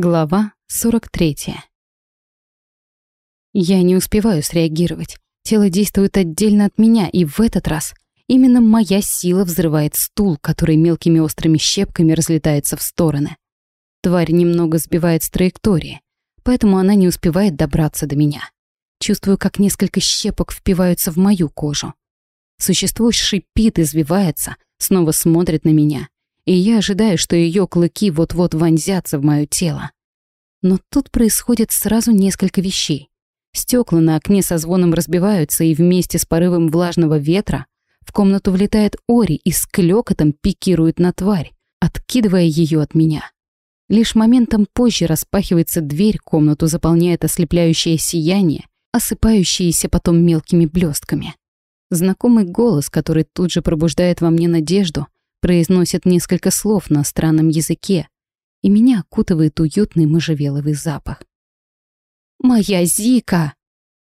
Глава 43. Я не успеваю среагировать. Тело действует отдельно от меня, и в этот раз именно моя сила взрывает стул, который мелкими острыми щепками разлетается в стороны. Тварь немного сбивает с траектории, поэтому она не успевает добраться до меня. Чувствую, как несколько щепок впиваются в мою кожу. Существо шипит, извивается, снова смотрит на меня, и я ожидаю, что ее клыки вот-вот вонзятся в мое тело. Но тут происходит сразу несколько вещей. Стекла на окне со звоном разбиваются, и вместе с порывом влажного ветра в комнату влетает Ори и с клёкотом пикирует на тварь, откидывая ее от меня. Лишь моментом позже распахивается дверь, комнату заполняет ослепляющее сияние, осыпающееся потом мелкими блестками. Знакомый голос, который тут же пробуждает во мне надежду — произносит несколько слов на странном языке, и меня окутывает уютный можжевеловый запах. «Моя Зика!»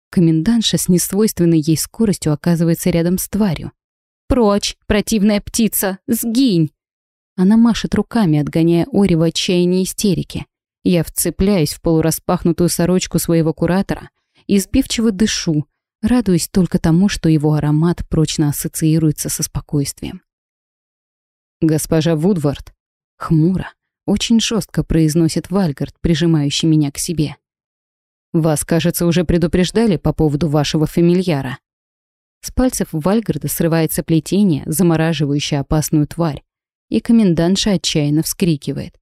Комендантша с несвойственной ей скоростью оказывается рядом с тварью. «Прочь, противная птица! Сгинь!» Она машет руками, отгоняя Ори в отчаянии истерики. Я вцепляюсь в полураспахнутую сорочку своего куратора и сбивчиво дышу, радуясь только тому, что его аромат прочно ассоциируется со спокойствием. «Госпожа Вудвард», хмуро, очень жестко произносит Вальгард, прижимающий меня к себе. «Вас, кажется, уже предупреждали по поводу вашего фамильяра». С пальцев Вальгарда срывается плетение, замораживающее опасную тварь, и комендантша отчаянно вскрикивает.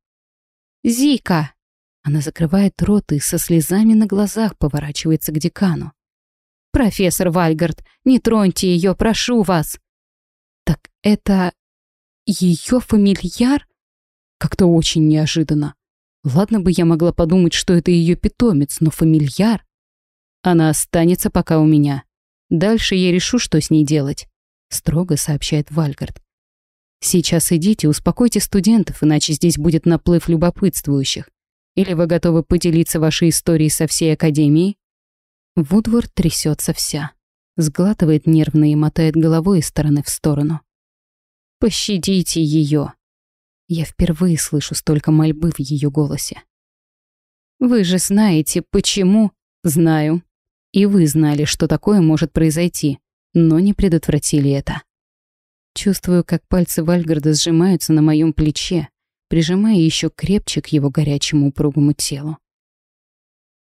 «Зика!» Она закрывает рот и со слезами на глазах поворачивается к декану. «Профессор Вальгард, не троньте ее, прошу вас!» «Так это ее фамильяр? Как-то очень неожиданно. Ладно бы я могла подумать, что это ее питомец, но фамильяр? Она останется пока у меня. Дальше я решу, что с ней делать, строго сообщает Вальгард. Сейчас идите, успокойте студентов, иначе здесь будет наплыв любопытствующих. Или вы готовы поделиться вашей историей со всей академией? Вудворд трясется вся, сглатывает нервно и мотает головой из стороны в сторону. Пощадите ее. Я впервые слышу столько мольбы в ее голосе. Вы же знаете, почему? Знаю. И вы знали, что такое может произойти, но не предотвратили это. Чувствую, как пальцы Вальгарда сжимаются на моем плече, прижимая еще крепче к его горячему упругому телу.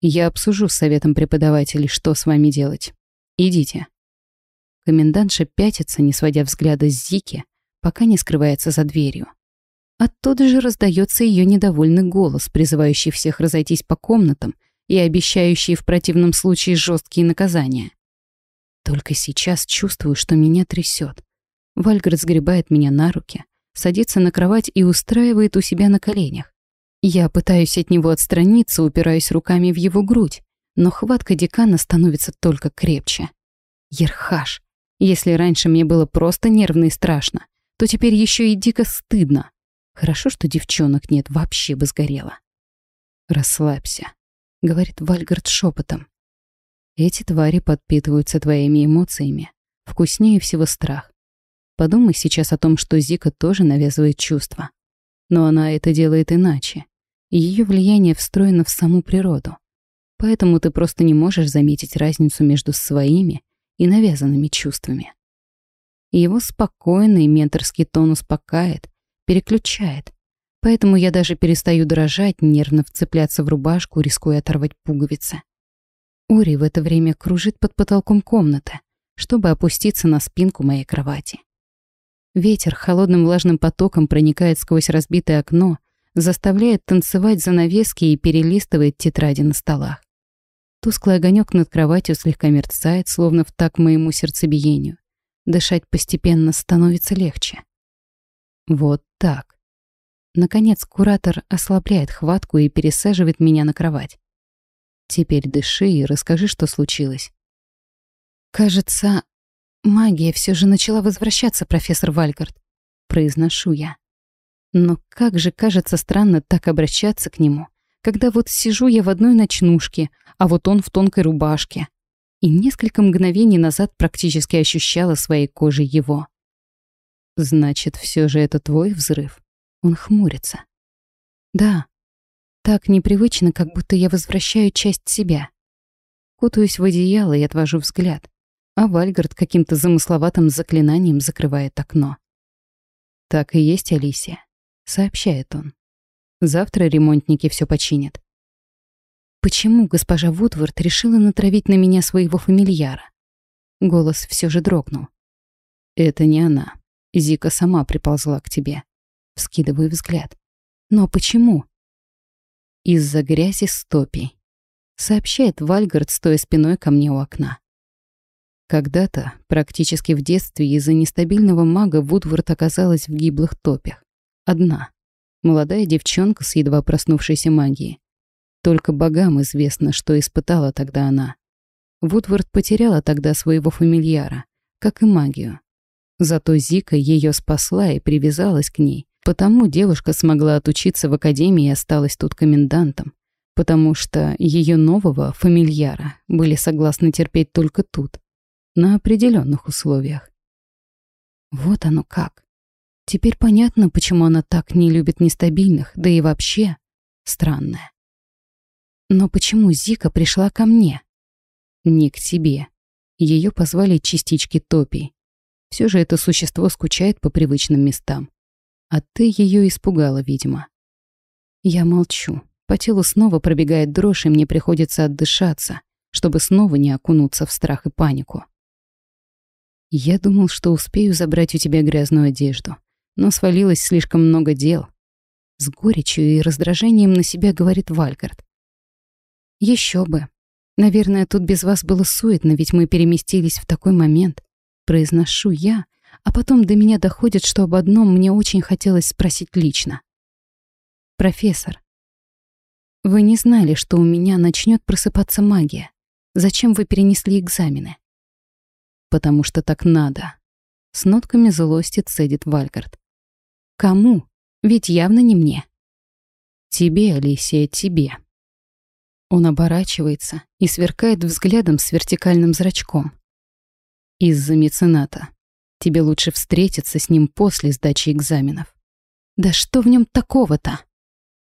Я обсужу с советом преподавателей, что с вами делать. Идите. Комендантша пятится, не сводя взгляда с Зики, пока не скрывается за дверью. Оттуда же раздается ее недовольный голос, призывающий всех разойтись по комнатам и обещающий в противном случае жесткие наказания. Только сейчас чувствую, что меня трясет. Вальгард сгребает меня на руки, садится на кровать и устраивает у себя на коленях. Я пытаюсь от него отстраниться, упираясь руками в его грудь, но хватка декана становится только крепче. Ерхаш. Если раньше мне было просто нервно и страшно, то теперь еще и дико стыдно. Хорошо, что девчонок нет, вообще бы сгорела. «Расслабься», — говорит Вальгард шепотом. «Эти твари подпитываются твоими эмоциями. Вкуснее всего страх. Подумай сейчас о том, что Зика тоже навязывает чувства. Но она это делает иначе. Ее влияние встроено в саму природу. Поэтому ты просто не можешь заметить разницу между своими и навязанными чувствами. Его спокойный менторский тон успокаивает, переключает. Поэтому я даже перестаю дрожать, нервно вцепляться в рубашку, рискуя оторвать пуговицы. Ури в это время кружит под потолком комнаты, чтобы опуститься на спинку моей кровати. Ветер холодным влажным потоком проникает сквозь разбитое окно, заставляет танцевать занавески и перелистывает тетради на столах. Тусклый огонек над кроватью слегка мерцает, словно в так моему сердцебиению. Дышать постепенно становится легче. Вот так. Наконец куратор ослабляет хватку и пересаживает меня на кровать. Теперь дыши и расскажи, что случилось. Кажется, магия все же начала возвращаться, профессор Вальгард. Произношу я. Но как же кажется странно так обращаться к нему, когда вот сижу я в одной ночнушке, а вот он в тонкой рубашке, и несколько мгновений назад практически ощущала своей кожей его. «Значит, все же это твой взрыв?» Он хмурится. «Да». Так непривычно, как будто я возвращаю часть себя. Кутаюсь в одеяло и отвожу взгляд, а Вальгард каким-то замысловатым заклинанием закрывает окно. «Так и есть, Алисия», — сообщает он. «Завтра ремонтники все починят». Почему госпожа Вудвард решила натравить на меня своего фамильяра? Голос все же дрогнул. «Это не она. Зика сама приползла к тебе». Вскидываю взгляд. «Но почему?» «Из-за грязи стопий», — сообщает Вальгард, стоя спиной ко мне у окна. Когда-то, практически в детстве, из-за нестабильного мага Вудвард оказалась в гиблых топях. Одна. Молодая девчонка с едва проснувшейся магией. Только богам известно, что испытала тогда она. Вудвард потеряла тогда своего фамильяра, как и магию. Зато Зика ее спасла и привязалась к ней, потому девушка смогла отучиться в академии и осталась тут комендантом, потому что ее нового фамильяра были согласны терпеть только тут, на определенных условиях. Вот оно как. Теперь понятно, почему она так не любит нестабильных, да и вообще странное. Но почему Зика пришла ко мне? Не к тебе. Ее позвали частички топий. Все же это существо скучает по привычным местам. А ты ее испугала, видимо. Я молчу. По телу снова пробегает дрожь, и мне приходится отдышаться, чтобы снова не окунуться в страх и панику. Я думал, что успею забрать у тебя грязную одежду, но свалилось слишком много дел. С горечью и раздражением на себя говорит Вальгард. Еще бы. Наверное, тут без вас было суетно, ведь мы переместились в такой момент. Произношу я, а потом до меня доходит, что об одном мне очень хотелось спросить лично. Профессор, вы не знали, что у меня начнет просыпаться магия. Зачем вы перенесли экзамены? Потому что так надо. С нотками злости цедит Вальгард. Кому? Ведь явно не мне. Тебе, Алисия, тебе. Он оборачивается и сверкает взглядом с вертикальным зрачком. Из-за мецената. Тебе лучше встретиться с ним после сдачи экзаменов. Да что в нем такого-то?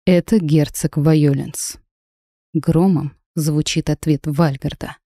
Это герцог Вайоленс. Громом звучит ответ Вальгарда.